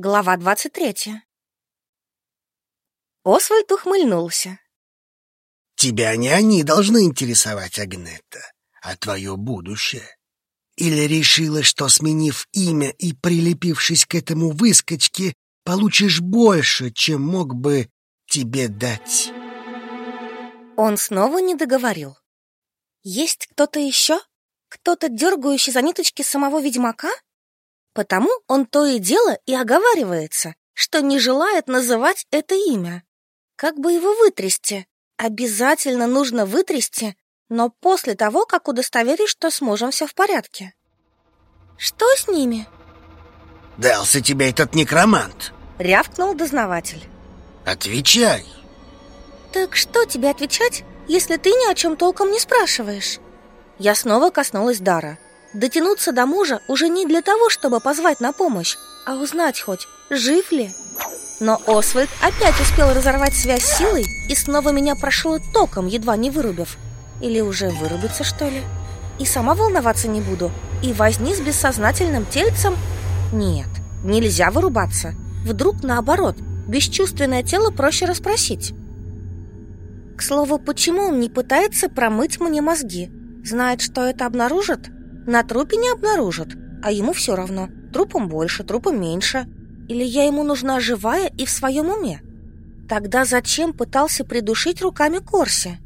Глава двадцать третья. Освальд ухмыльнулся. Тебя не они должны интересовать, Агнета, а твое будущее. Или решила, что, сменив имя и прилепившись к этому выскочке, получишь больше, чем мог бы тебе дать? Он снова не договорил. Есть кто-то еще? Кто-то, дергающий за ниточки самого ведьмака? Потому он то и дело и оговаривается, что не желает называть это имя. Как бы его вытрясти? Обязательно нужно вытрясти, но после того, как удостоверишь, что с мужем все в порядке. Что с ними? Дался тебе этот некромант. Рявкнул дознаватель. Отвечай. Так что тебе отвечать, если ты ни о чем толком не спрашиваешь? Я снова коснулась дара. Дотянуться до мужа уже не для того, чтобы позвать на помощь, а узнать хоть, жив ли. Но Освальд опять успел разорвать связь силой и снова меня прошел током, едва не вырубив. Или уже вырубиться, что ли? И сама волноваться не буду. И возни с бессознательным тельцем? Нет, нельзя вырубаться. Вдруг наоборот, бесчувственное тело проще расспросить. К слову, почему он не пытается промыть мне мозги? Знает, что это обнаружит? На трупе не обнаружат, а ему все равно. Трупом больше, трупом меньше. Или я ему нужна живая и в своем уме? Тогда зачем пытался придушить руками Корси?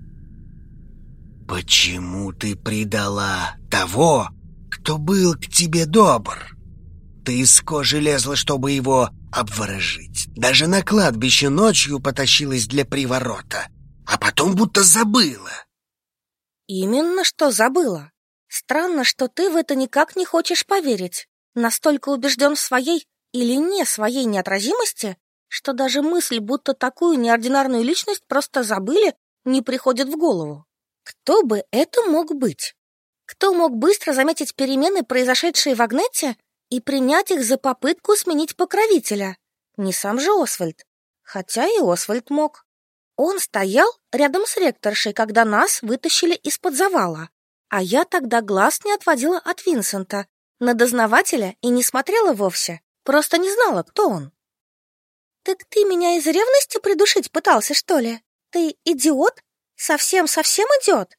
Почему ты предала того, кто был к тебе добр? Ты из кожи лезла, чтобы его обворожить. Даже на кладбище ночью потащилась для приворота, а потом будто забыла. Именно что забыла. Странно, что ты в это никак не хочешь поверить. Настолько убежден в своей или не своей неотразимости, что даже мысль, будто такую неординарную личность просто забыли, не приходит в голову. Кто бы это мог быть? Кто мог быстро заметить перемены, произошедшие в Агнете, и принять их за попытку сменить покровителя? Не сам же Освальд. Хотя и Освальд мог. Он стоял рядом с ректоршей, когда нас вытащили из-под завала, а я тогда глаз не отводила от Винсента, на дознавателя и не смотрела вовсе, просто не знала, кто он. «Так ты меня из ревности придушить пытался, что ли? Ты идиот? Совсем-совсем идиот?»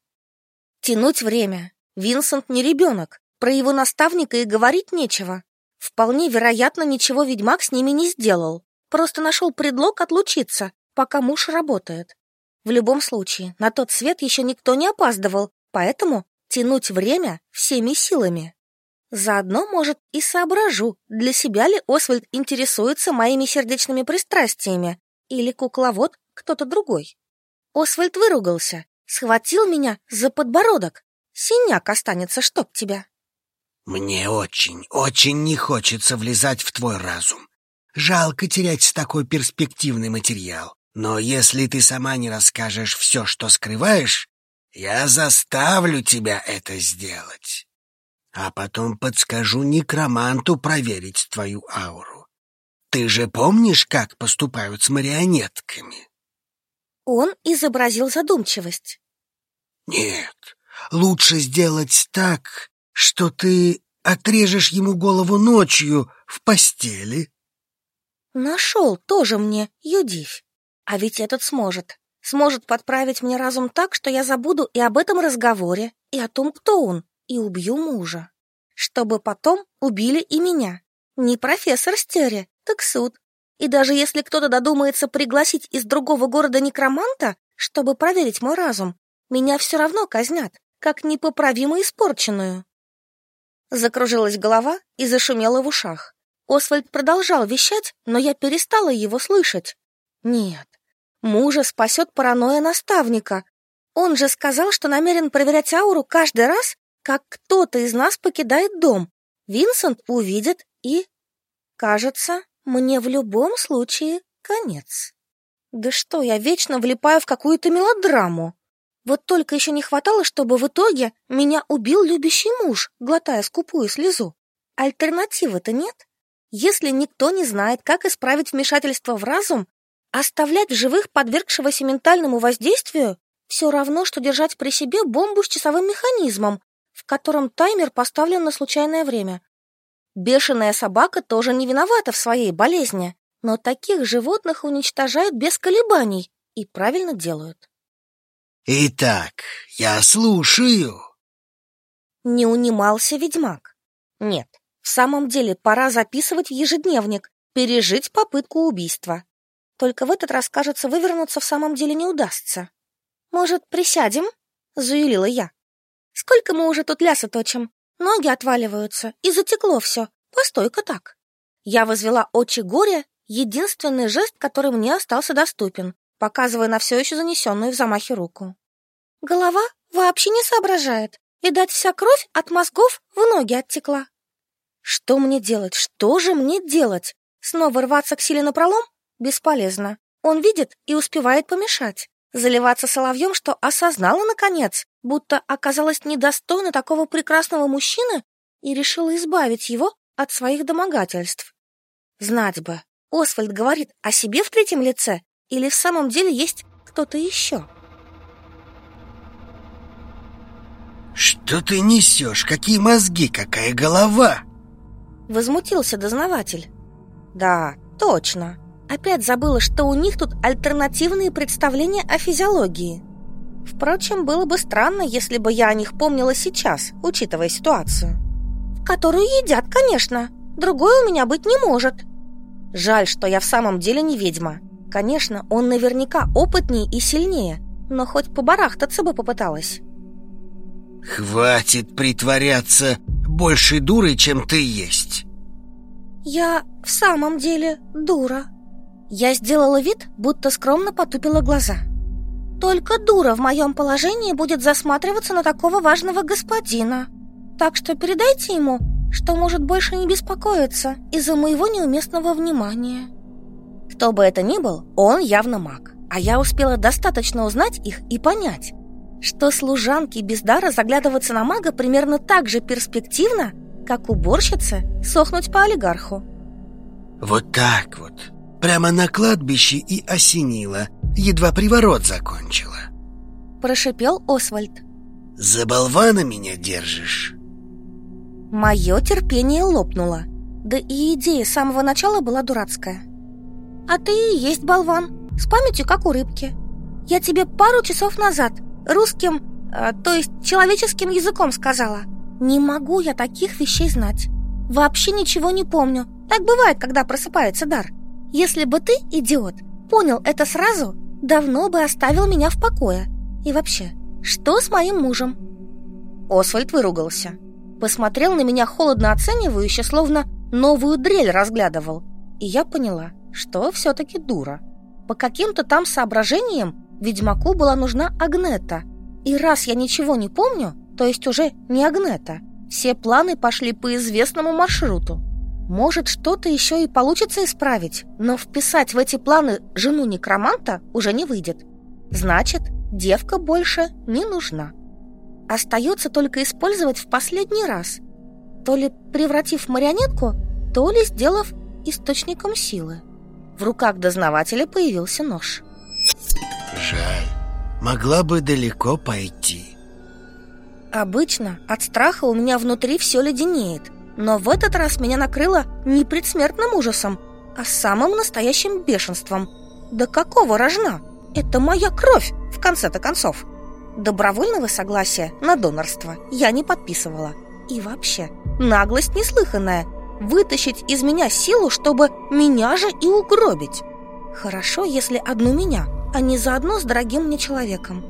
Тянуть время. Винсент не ребенок, про его наставника и говорить нечего. Вполне вероятно, ничего ведьмак с ними не сделал, просто нашел предлог отлучиться, пока муж работает. В любом случае, на тот свет еще никто не опаздывал, поэтому тянуть время всеми силами. Заодно, может, и соображу, для себя ли Освальд интересуется моими сердечными пристрастиями или кукловод кто-то другой. Освальд выругался, схватил меня за подбородок. Синяк останется, чтоб тебя. Мне очень, очень не хочется влезать в твой разум. Жалко терять такой перспективный материал. Но если ты сама не расскажешь все, что скрываешь, я заставлю тебя это сделать. А потом подскажу некроманту проверить твою ауру. Ты же помнишь, как поступают с марионетками? Он изобразил задумчивость. Нет, лучше сделать так, что ты отрежешь ему голову ночью в постели. Нашел тоже мне, Юдивь. А ведь этот сможет сможет подправить мне разум так, что я забуду и об этом разговоре, и о том, кто он, и убью мужа. Чтобы потом убили и меня. Не профессор Стери, так суд. И даже если кто-то додумается пригласить из другого города некроманта, чтобы проверить мой разум, меня все равно казнят, как непоправимо испорченную. Закружилась голова и зашумела в ушах. Освальд продолжал вещать, но я перестала его слышать. Нет, Мужа спасет паранойя наставника. Он же сказал, что намерен проверять ауру каждый раз, как кто-то из нас покидает дом. Винсент увидит и... Кажется, мне в любом случае конец. Да что, я вечно влипаю в какую-то мелодраму. Вот только еще не хватало, чтобы в итоге меня убил любящий муж, глотая скупую слезу. Альтернативы-то нет. Если никто не знает, как исправить вмешательство в разум, Оставлять в живых подвергшегося ментальному воздействию все равно, что держать при себе бомбу с часовым механизмом, в котором таймер поставлен на случайное время. Бешеная собака тоже не виновата в своей болезни, но таких животных уничтожают без колебаний и правильно делают. Итак, я слушаю. Не унимался ведьмак. Нет, в самом деле пора записывать в ежедневник, пережить попытку убийства. Только в этот раз, кажется, вывернуться в самом деле не удастся. «Может, присядем?» — заюлила я. «Сколько мы уже тут ляса точим? Ноги отваливаются, и затекло все. Постой-ка так». Я возвела очи горя, единственный жест, который мне остался доступен, показывая на все еще занесенную в замахе руку. Голова вообще не соображает. Видать, вся кровь от мозгов в ноги оттекла. Что мне делать? Что же мне делать? Снова рваться к силе напролом? Бесполезно. Он видит и успевает помешать. Заливаться соловьем, что осознала, наконец, будто оказалась недостойна такого прекрасного мужчины и решила избавить его от своих домогательств. Знать бы, Освальд говорит о себе в третьем лице или в самом деле есть кто-то еще? Что ты несешь? Какие мозги, какая голова? Возмутился дознаватель. Да, точно. Опять забыла, что у них тут альтернативные представления о физиологии. Впрочем, было бы странно, если бы я о них помнила сейчас, учитывая ситуацию. Которую едят, конечно. Другой у меня быть не может. Жаль, что я в самом деле не ведьма. Конечно, он наверняка опытнее и сильнее, но хоть побарахтаться бы попыталась. Хватит притворяться большей дурой, чем ты есть. Я в самом деле дура. Я сделала вид, будто скромно потупила глаза. Только дура в моем положении будет засматриваться на такого важного господина. Так что передайте ему, что может больше не беспокоиться из-за моего неуместного внимания. Кто бы это ни был, он явно маг. А я успела достаточно узнать их и понять, что служанки без дара заглядываться на мага примерно так же перспективно, как уборщице сохнуть по олигарху. Вот так вот, прямо на кладбище и осенило, едва приворот закончила. Прошипел Освальд. За болвана меня держишь? Мое терпение лопнуло. Да и идея с самого начала была дурацкая. А ты и есть болван, с памятью, как у рыбки. Я тебе пару часов назад русским, э, то есть человеческим языком сказала. Не могу я таких вещей знать. Вообще ничего не помню. Так бывает, когда просыпается дар. Если бы ты, идиот, понял это сразу, давно бы оставил меня в покое. И вообще, что с моим мужем? Освальд выругался. Посмотрел на меня холодно оценивающе, словно новую дрель разглядывал. И я поняла, что все-таки дура. По каким-то там соображениям ведьмаку была нужна Агнета. И раз я ничего не помню, то есть уже не Агнета, все планы пошли по известному маршруту. Может, что-то еще и получится исправить, но вписать в эти планы жену некроманта уже не выйдет. Значит, девка больше не нужна. Остается только использовать в последний раз, то ли превратив в марионетку, то ли сделав источником силы. В руках дознавателя появился нож. Жаль, могла бы далеко пойти. Обычно от страха у меня внутри все леденеет, но в этот раз меня накрыло не предсмертным ужасом, а самым настоящим бешенством. Да какого рожна? Это моя кровь, в конце-то концов. Добровольного согласия на донорство я не подписывала. И вообще, наглость неслыханная. Вытащить из меня силу, чтобы меня же и угробить. Хорошо, если одну меня, а не заодно с дорогим мне человеком.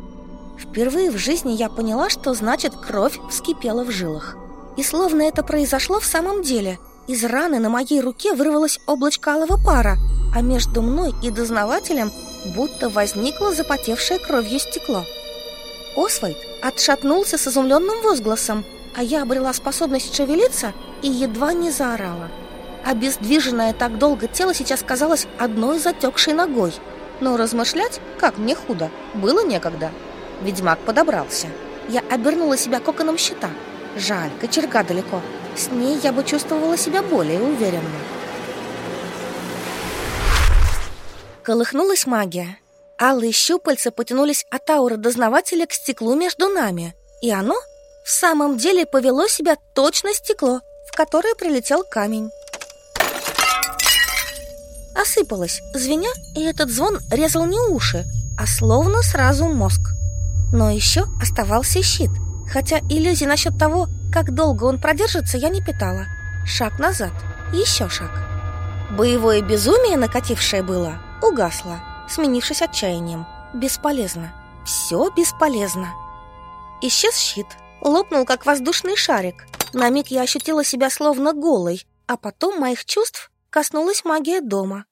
Впервые в жизни я поняла, что значит кровь вскипела в жилах. И словно это произошло в самом деле, из раны на моей руке вырвалось облачко алого пара, а между мной и дознавателем будто возникло запотевшее кровью стекло. Освальд отшатнулся с изумленным возгласом, а я обрела способность шевелиться и едва не заорала. Обездвиженное так долго тело сейчас казалось одной затекшей ногой. Но размышлять, как мне худо, было некогда. Ведьмак подобрался. Я обернула себя коконом щита. Жаль, кочерга далеко. С ней я бы чувствовала себя более уверенно. Колыхнулась магия. Алые щупальца потянулись от ауры дознавателя к стеклу между нами. И оно в самом деле повело себя точно стекло, в которое прилетел камень. Осыпалась, звеня, и этот звон резал не уши, а словно сразу мозг. Но еще оставался щит, хотя иллюзий насчет того, как долго он продержится, я не питала. Шаг назад, еще шаг. Боевое безумие, накатившее было, угасло, сменившись отчаянием. Бесполезно. Все бесполезно. Исчез щит, лопнул, как воздушный шарик. На миг я ощутила себя словно голой, а потом моих чувств коснулась магия дома.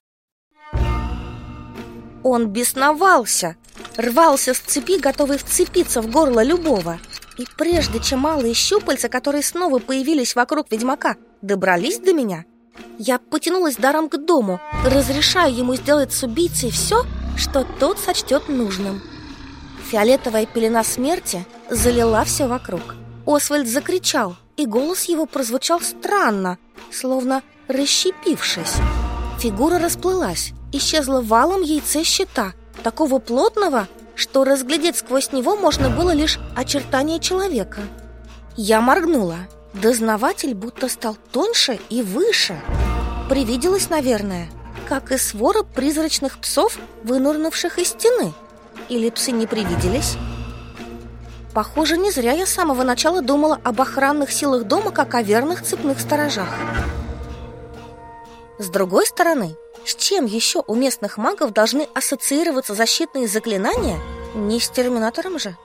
Он бесновался, рвался с цепи, готовый вцепиться в горло любого. И прежде чем малые щупальца, которые снова появились вокруг ведьмака, добрались до меня, я потянулась даром к дому, разрешая ему сделать с убийцей все, что тот сочтет нужным. Фиолетовая пелена смерти залила все вокруг. Освальд закричал, и голос его прозвучал странно, словно расщепившись. Фигура расплылась, исчезла валом яйце щита, такого плотного, что разглядеть сквозь него можно было лишь очертания человека. Я моргнула. Дознаватель будто стал тоньше и выше. Привиделось, наверное, как и свора призрачных псов, вынурнувших из стены. Или псы не привиделись? Похоже, не зря я с самого начала думала об охранных силах дома, как о верных цепных сторожах. С другой стороны, с чем еще у местных магов должны ассоциироваться защитные заклинания? Не с терминатором же.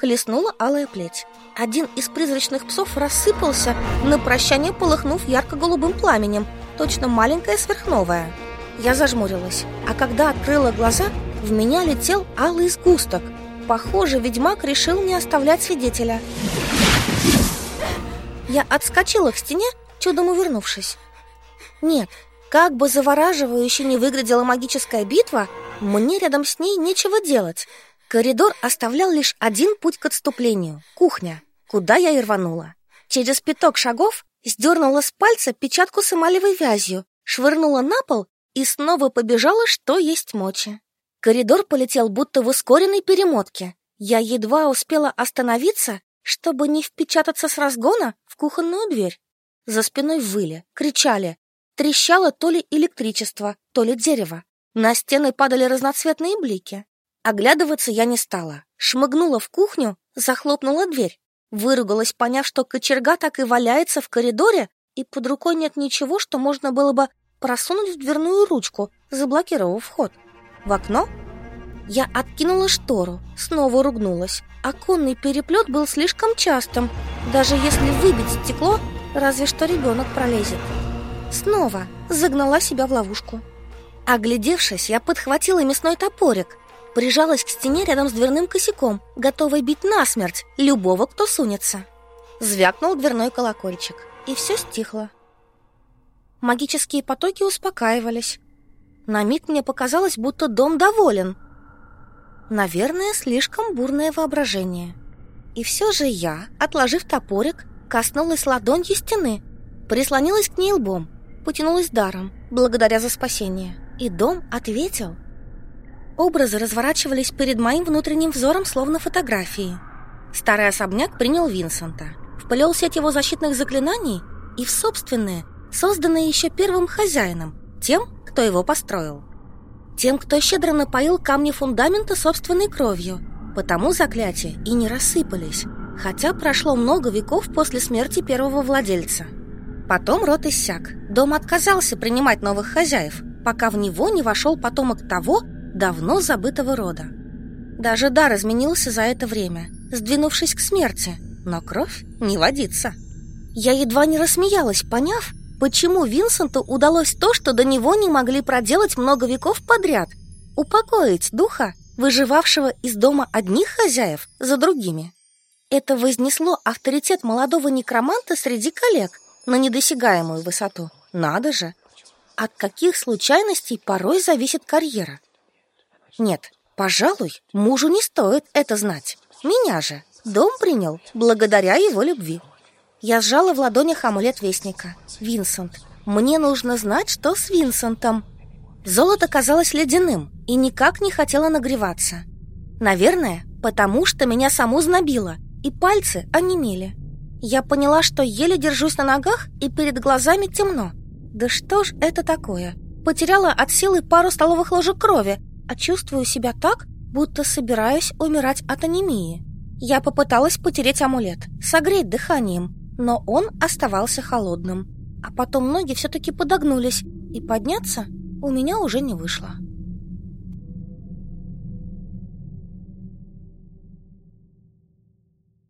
Хлестнула алая плеть. Один из призрачных псов рассыпался, на прощание полыхнув ярко-голубым пламенем, точно маленькая сверхновая. Я зажмурилась, а когда открыла глаза, в меня летел алый сгусток. Похоже, ведьмак решил не оставлять свидетеля. Я отскочила к стене, чудом увернувшись. Нет, как бы завораживающе не выглядела магическая битва, мне рядом с ней нечего делать. Коридор оставлял лишь один путь к отступлению — кухня, куда я и рванула. Через пяток шагов сдернула с пальца печатку с эмалевой вязью, швырнула на пол и снова побежала, что есть мочи. Коридор полетел будто в ускоренной перемотке. Я едва успела остановиться, чтобы не впечататься с разгона в кухонную дверь. За спиной выли, кричали, Трещало то ли электричество, то ли дерево. На стены падали разноцветные блики. Оглядываться я не стала. Шмыгнула в кухню, захлопнула дверь. Выругалась, поняв, что кочерга так и валяется в коридоре, и под рукой нет ничего, что можно было бы просунуть в дверную ручку, заблокировав вход. В окно я откинула штору, снова ругнулась. Оконный переплет был слишком частым. Даже если выбить стекло, разве что ребенок пролезет. Снова загнала себя в ловушку. Оглядевшись, я подхватила мясной топорик, прижалась к стене рядом с дверным косяком, готовой бить насмерть любого, кто сунется. Звякнул дверной колокольчик, и все стихло. Магические потоки успокаивались. На миг мне показалось, будто дом доволен. Наверное, слишком бурное воображение. И все же я, отложив топорик, коснулась ладонью стены, прислонилась к ней лбом потянулась даром, благодаря за спасение. И дом ответил. Образы разворачивались перед моим внутренним взором, словно фотографии. Старый особняк принял Винсента, вплел сеть его защитных заклинаний и в собственные, созданные еще первым хозяином, тем, кто его построил. Тем, кто щедро напоил камни фундамента собственной кровью, потому заклятия и не рассыпались, хотя прошло много веков после смерти первого владельца – Потом рот иссяк. Дом отказался принимать новых хозяев, пока в него не вошел потомок того, давно забытого рода. Даже дар изменился за это время, сдвинувшись к смерти, но кровь не водится. Я едва не рассмеялась, поняв, почему Винсенту удалось то, что до него не могли проделать много веков подряд — упокоить духа, выживавшего из дома одних хозяев за другими. Это вознесло авторитет молодого некроманта среди коллег — на недосягаемую высоту. Надо же! От каких случайностей порой зависит карьера? Нет, пожалуй, мужу не стоит это знать. Меня же дом принял благодаря его любви. Я сжала в ладонях амулет Вестника. Винсент. Мне нужно знать, что с Винсентом. Золото казалось ледяным и никак не хотело нагреваться. Наверное, потому что меня саму знобило, и пальцы онемели. Я поняла, что еле держусь на ногах и перед глазами темно. Да что ж это такое? Потеряла от силы пару столовых ложек крови, а чувствую себя так, будто собираюсь умирать от анемии. Я попыталась потереть амулет, согреть дыханием, но он оставался холодным. А потом ноги все-таки подогнулись, и подняться у меня уже не вышло.